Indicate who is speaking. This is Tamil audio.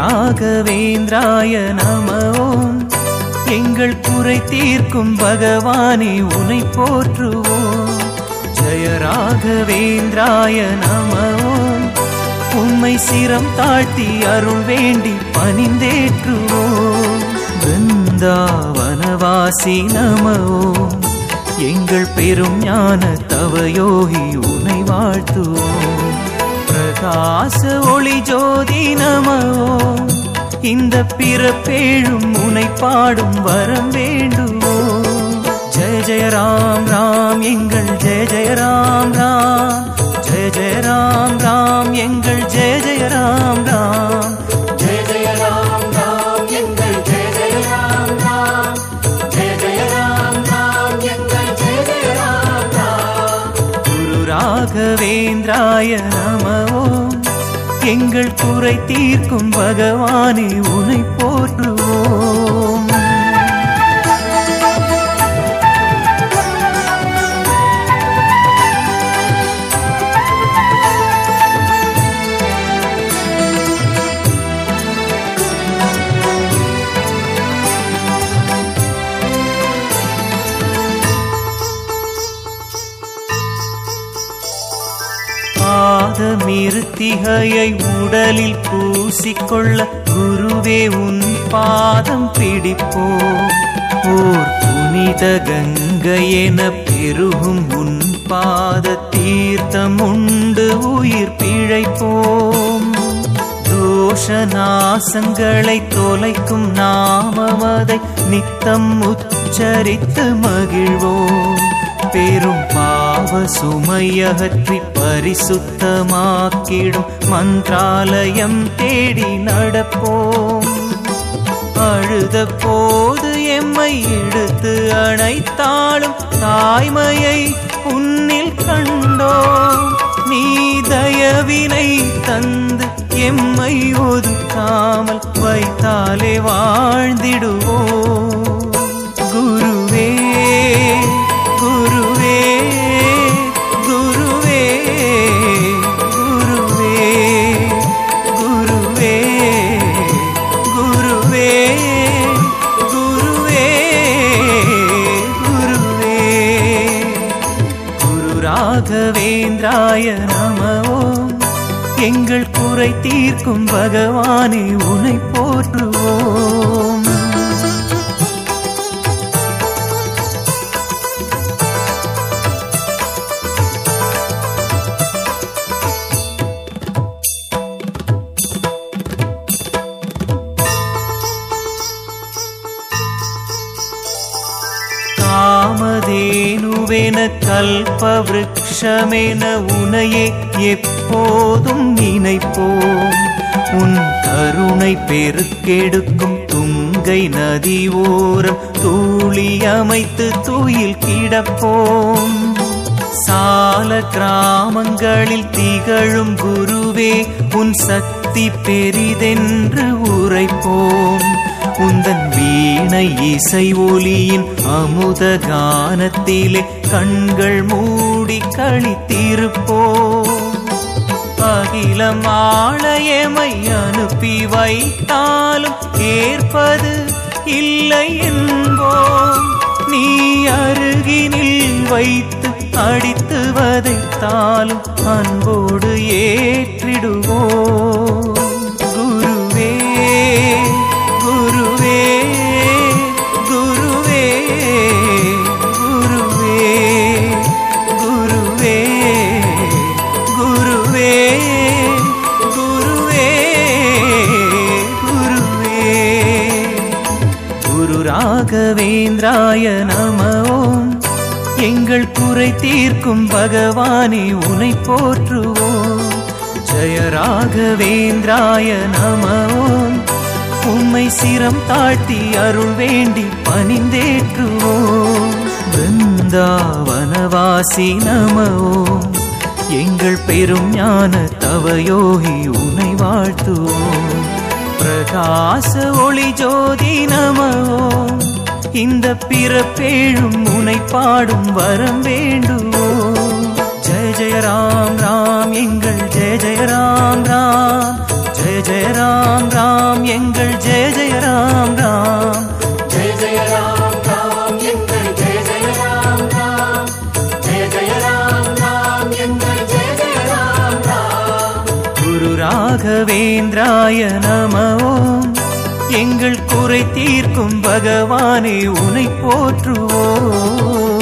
Speaker 1: ராகவேந்திராய நம. ஓம் எங்கள் குறை தீர்க்கும் பகவானே உனை போற்றுவோம். ஜெய ராகவேந்திராய நம. ஓம் உம்மை சிரம் தாழ்த்தி அருள் வேண்டி பணிந்தேற்றுவோம். பிருந்தாவனவாசி நம. ஓம் எங்கள் பெரும் ஞான தவயோகி உனை வாழ்த்துவோம். பிரகாச ஒளி ஜோதி நமவோம் இந்த பிறப்பேழும் உனை பாடும் வரம் வேண்டுவோ ஜெய ஜெய ராம் ராம் எங்கள் ஜெய ஜெய ராம் ராம். ஜெய ஜெய ராம் ராம் எங்கள் ஜெய ஜெய ராம் ராம். ராகவேந்திராய நமவோம் எங்கள் குறை தீர்க்கும் பகவானே உனை போற்றுவோம். பாதமிருத்திகையை உடலில் பூசிக்கொள்ள குருவே உன் பாதம் பிடிப்போம். ஓர் புனித கங்கை என பெருகும் உன் பாத தீர்த்தம் உண்டு உயிர் பிழைப்போம். தோஷ நாசங்களை தொலைக்கும் நாமமதை நித்தம் உச்சரித்து மகிழ்வோம். பெரும் பாவ சுமையகற்றி பரிசுத்தமாக்கிடும் மந்திராலயம் தேடி நடப்போம். அழுத போது எம்மை இழுத்து அணைத்தாலும் தாய்மையை உன்னில் கண்டோம். நீ தயவினை தந்து எம்மை ஒதுக்காமல் வைத்தாலே வாழ்ந்திடுவோம். நாகேந்திராய நமவோம் எங்கள் குறை தீர்க்கும் பகவானே உனை போற்றுவோம். காமதேனுவென கல்பவ்ருக்ஷமென உனையே எப்போதும் நினைப்போம். உன் கருணை பெருக்கெடுக்கும் துங்கை நதி ஓரம் தூளி அமைத்து தூயில் கிடப்போம். சால கிராமங்களில் திகழும் குருவே உன் சக்தி பெரிதென்று உரைப்போம். உந்தன் வீணை இசை ஒலியின் அமுத கானத்திலே கண்கள் மூடி கழித்திருப்போ அகிலம் ஆலயமை அனுப்பி வைத்தாலும் ஏற்பது இல்லை என்போம் நீ அருகினில் வைத்து அடித்து வதைத்தாலும் அன்போடு ஏ ராகவேந்திராய நமவோம். எங்கள் குறை தீர்க்கும் பகவானே உனை போற்றுவோம். ஜெய ராகவேந்திராய நமவோம். உம்மை சிரம் தாழ்த்தி அருள் வேண்டி பணிந்தேற்றுவோம். பிருந்தாவனவாசி நமவோம். எங்கள் பெரும் ஞான தவயோகி உனை வாழ்த்துவோம். பிரகாச ஒளி ஜோதி நமோ இந்த பிறப்பேழும் உனை பாடும் வரம் வேண்டுவோம் ஜெய ஜெய ராம் ராம் எங்கள் ஜெய ஜெய ராம் ராம். ஜெய ஜெய ராம் ராம் எங்கள் ஜெய ஜெய ராம் ராம். ராகவேந்திராய நமவோம். எங்கள் குறை தீர்க்கும் பகவானே உனை போற்றுவோம்.